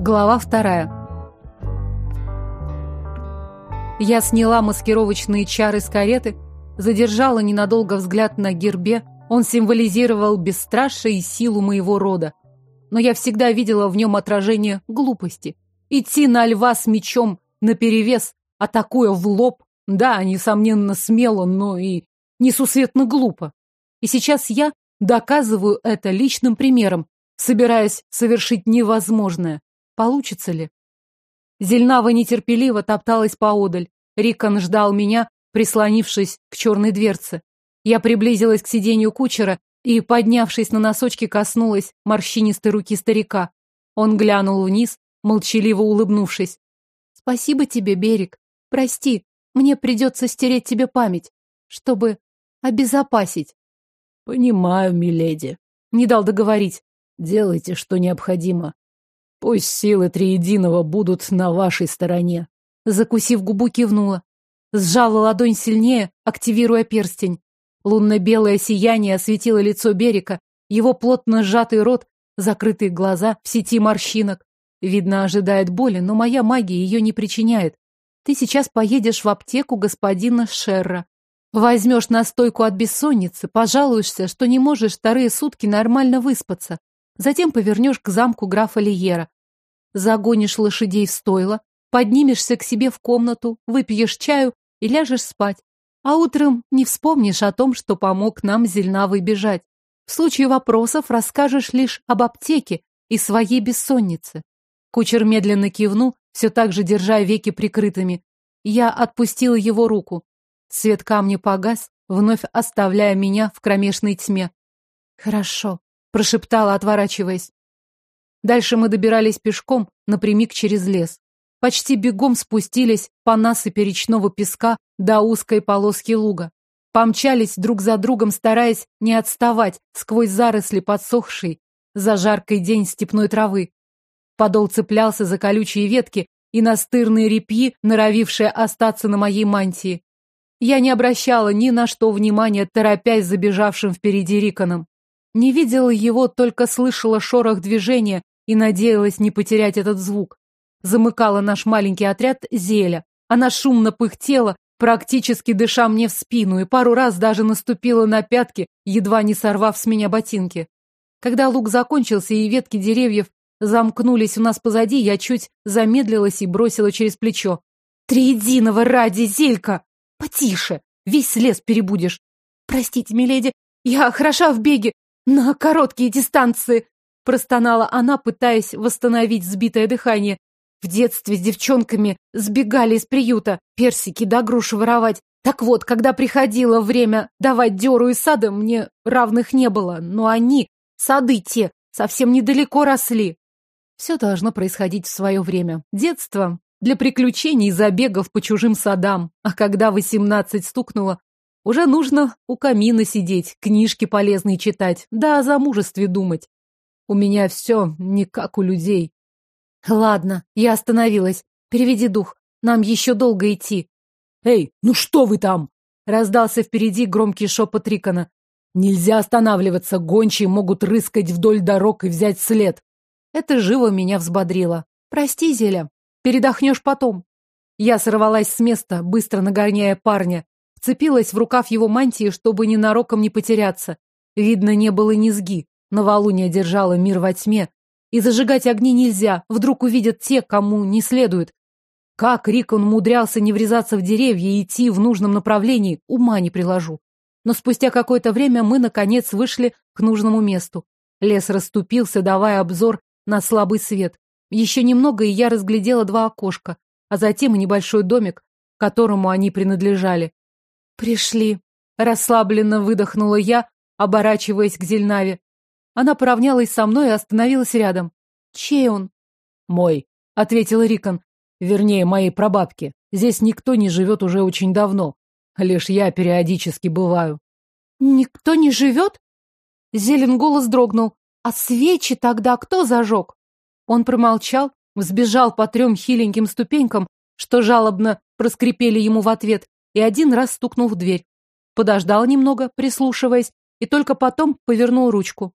Глава вторая. Я сняла маскировочные чары с кареты, задержала ненадолго взгляд на гербе. Он символизировал бесстрашие и силу моего рода. Но я всегда видела в нем отражение глупости. Идти на льва с мечом наперевес, атакуя в лоб, да, несомненно, смело, но и несусветно глупо. И сейчас я доказываю это личным примером, собираясь совершить невозможное. Получится ли? Зельнава нетерпеливо топталась поодаль. Рикон ждал меня, прислонившись к черной дверце. Я приблизилась к сиденью кучера и, поднявшись на носочки, коснулась морщинистой руки старика. Он глянул вниз, молчаливо улыбнувшись. «Спасибо тебе, Берег. Прости, мне придется стереть тебе память, чтобы обезопасить». «Понимаю, миледи». Не дал договорить. «Делайте, что необходимо. Пусть силы Триединого будут на вашей стороне. Закусив губу, кивнула. Сжала ладонь сильнее, активируя перстень. Лунно-белое сияние осветило лицо Берека, его плотно сжатый рот, закрытые глаза в сети морщинок. Видно, ожидает боли, но моя магия ее не причиняет. Ты сейчас поедешь в аптеку господина Шерра. Возьмешь настойку от бессонницы, пожалуешься, что не можешь вторые сутки нормально выспаться. Затем повернешь к замку графа Лиера. Загонишь лошадей в стойло, поднимешься к себе в комнату, выпьешь чаю и ляжешь спать. А утром не вспомнишь о том, что помог нам Зельнавой бежать. В случае вопросов расскажешь лишь об аптеке и своей бессоннице. Кучер медленно кивнул, все так же держа веки прикрытыми. Я отпустила его руку. Свет камня погас, вновь оставляя меня в кромешной тьме. Хорошо прошептала, отворачиваясь. Дальше мы добирались пешком, напрямик через лес. Почти бегом спустились по насыпи речного песка до узкой полоски луга. Помчались друг за другом, стараясь не отставать сквозь заросли подсохшей за жаркий день степной травы. Подол цеплялся за колючие ветки и настырные репьи, норовившие остаться на моей мантии. Я не обращала ни на что внимания, торопясь забежавшим впереди Риконом. Не видела его, только слышала шорох движения и надеялась не потерять этот звук. Замыкала наш маленький отряд Зеля. Она шумно пыхтела, практически дыша мне в спину, и пару раз даже наступила на пятки, едва не сорвав с меня ботинки. Когда лук закончился и ветки деревьев замкнулись у нас позади, я чуть замедлилась и бросила через плечо. «Триединого ради, Зелька! Потише! Весь лес перебудешь! Простите, миледи, я хороша в беге, «На короткие дистанции!» — простонала она, пытаясь восстановить сбитое дыхание. В детстве с девчонками сбегали из приюта, персики да груши воровать. Так вот, когда приходило время давать дёру из сада, мне равных не было, но они, сады те, совсем недалеко росли. Все должно происходить в свое время. Детство для приключений и забегов по чужим садам. А когда восемнадцать стукнуло, уже нужно у камина сидеть, книжки полезные читать, да о замужестве думать. У меня все не как у людей. Ладно, я остановилась. Переведи дух, нам еще долго идти. Эй, ну что вы там? Раздался впереди громкий шепот Рикона. Нельзя останавливаться, гончие могут рыскать вдоль дорог и взять след. Это живо меня взбодрило. Прости, Зеля, передохнешь потом. Я сорвалась с места, быстро нагоняя парня. Вцепилась в рукав его мантии, чтобы ненароком не потеряться. Видно, не было низги. Новолуние держало мир во тьме. И зажигать огни нельзя, вдруг увидят те, кому не следует. Как Рикон умудрялся не врезаться в деревья и идти в нужном направлении, ума не приложу. Но спустя какое-то время мы, наконец, вышли к нужному месту. Лес расступился, давая обзор на слабый свет. Еще немного, и я разглядела два окошка, а затем и небольшой домик, которому они принадлежали. «Пришли!» — расслабленно выдохнула я, оборачиваясь к Зельнаве. Она поравнялась со мной и остановилась рядом. «Чей он?» «Мой», — ответил Рикон. «Вернее, моей прабабки. Здесь никто не живет уже очень давно. Лишь я периодически бываю». «Никто не живет?» Зелен голос дрогнул. «А свечи тогда кто зажег?» Он промолчал, взбежал по трем хиленьким ступенькам, что жалобно проскрипели ему в ответ, и один раз стукнул в дверь. Подождал немного, прислушиваясь, и только потом повернул ручку.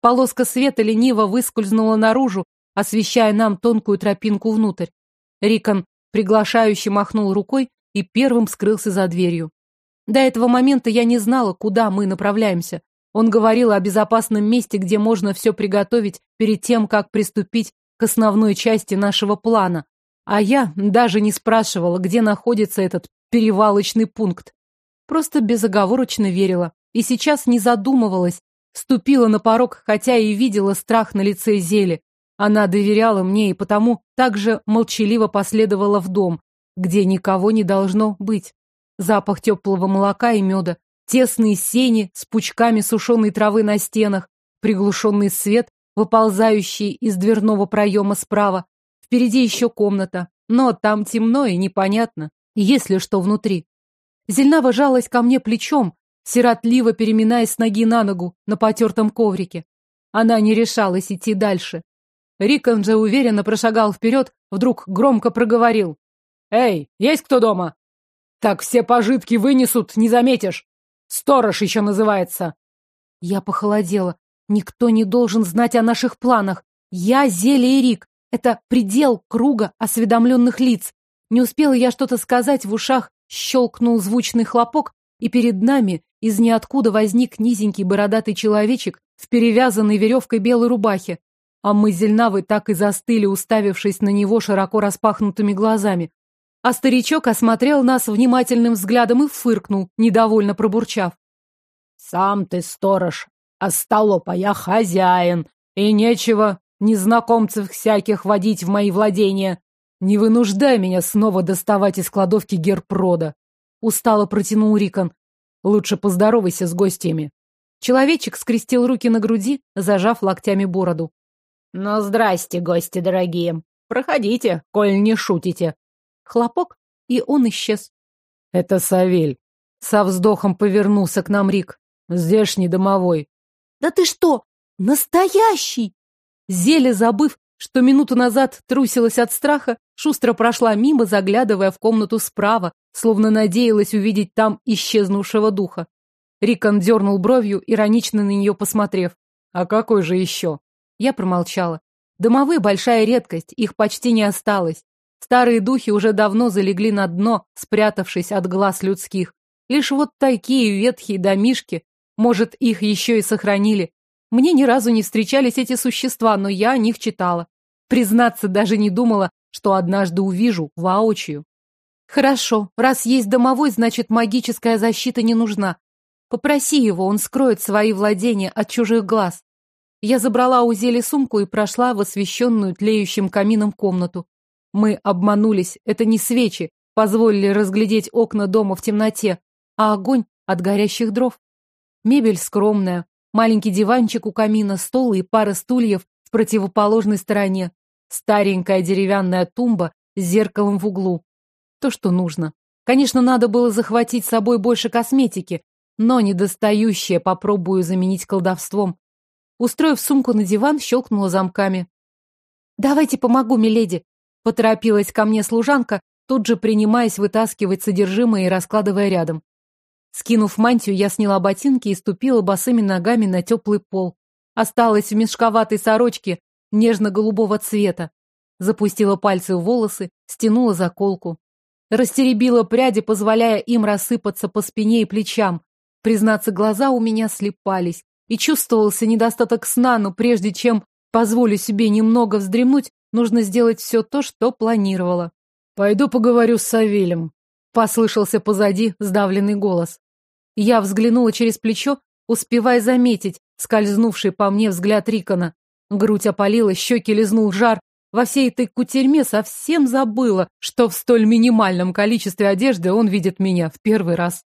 Полоска света лениво выскользнула наружу, освещая нам тонкую тропинку внутрь. Рикон приглашающе махнул рукой и первым скрылся за дверью. До этого момента я не знала, куда мы направляемся. Он говорил о безопасном месте, где можно все приготовить перед тем, как приступить к основной части нашего плана. А я даже не спрашивала, где находится этот перевалочный пункт. Просто безоговорочно верила. И сейчас не задумывалась. Ступила на порог, хотя и видела страх на лице Зели. Она доверяла мне и потому также молчаливо последовала в дом, где никого не должно быть. Запах теплого молока и меда, тесные сени с пучками сушеной травы на стенах, приглушенный свет, выползающий из дверного проема справа. Впереди еще комната, но там темно и непонятно, есть ли что внутри. Зельнава жалась ко мне плечом, сиротливо переминаясь с ноги на ногу на потертом коврике. Она не решалась идти дальше. Рикон же уверенно прошагал вперед, вдруг громко проговорил. «Эй, есть кто дома?» «Так все пожитки вынесут, не заметишь. Сторож еще называется». Я похолодела. Никто не должен знать о наших планах. Я Зелья и Рик. Это предел круга осведомленных лиц. Не успела я что-то сказать, в ушах щелкнул звучный хлопок, и перед нами из ниоткуда возник низенький бородатый человечек в перевязанной веревкой белой рубахе. А мы с Зельнавой так и застыли, уставившись на него широко распахнутыми глазами. А старичок осмотрел нас внимательным взглядом и фыркнул, недовольно пробурчав. «Сам ты сторож, а столопа я хозяин, и нечего незнакомцев всяких водить в мои владения. Не вынуждай меня снова доставать из кладовки герпрода. Устало протянул Рикон. Лучше поздоровайся с гостями. Человечек скрестил руки на груди, зажав локтями бороду. Ну, здрасте, гости дорогие. Проходите, коль не шутите. Хлопок, и он исчез. Это Савель. Со вздохом повернулся к нам Рик. Здешний домовой. Да ты что, настоящий? Зеле, забыв, что минуту назад трусилась от страха, шустро прошла мимо, заглядывая в комнату справа, словно надеялась увидеть там исчезнувшего духа. Рикон дернул бровью, иронично на нее посмотрев. А какой же еще? Я промолчала. Домовые — большая редкость, их почти не осталось. Старые духи уже давно залегли на дно, спрятавшись от глаз людских. Лишь вот такие ветхие домишки, может, их еще и сохранили. Мне ни разу не встречались эти существа, но я о них читала. Признаться, даже не думала, что однажды увижу воочию. Хорошо, раз есть домовой, значит, магическая защита не нужна. Попроси его, он скроет свои владения от чужих глаз. Я забрала у Зели сумку и прошла в освещенную тлеющим камином комнату. Мы обманулись, это не свечи, позволили разглядеть окна дома в темноте, а огонь от горящих дров. Мебель скромная, маленький диванчик у камина, стол и пара стульев в противоположной стороне, старенькая деревянная тумба с зеркалом в углу. То, что нужно. Конечно, надо было захватить с собой больше косметики, но недостающее попробую заменить колдовством. Устроив сумку на диван, щелкнула замками. «Давайте помогу, миледи!» Поторопилась ко мне служанка, тут же принимаясь вытаскивать содержимое и раскладывая рядом. Скинув мантию, я сняла ботинки и ступила босыми ногами на теплый пол. Осталась в мешковатой сорочке нежно-голубого цвета. Запустила пальцы в волосы, стянула заколку. Растеребила пряди, позволяя им рассыпаться по спине и плечам. Признаться, глаза у меня слепались и чувствовался недостаток сна, но прежде чем позволю себе немного вздремнуть, нужно сделать все то, что планировала. «Пойду поговорю с Савелем», — послышался позади сдавленный голос. Я взглянула через плечо, успевая заметить скользнувший по мне взгляд Рикона. Грудь опалила, щеки лизнул жар. Во всей этой кутерьме совсем забыла, что в столь минимальном количестве одежды он видит меня в первый раз.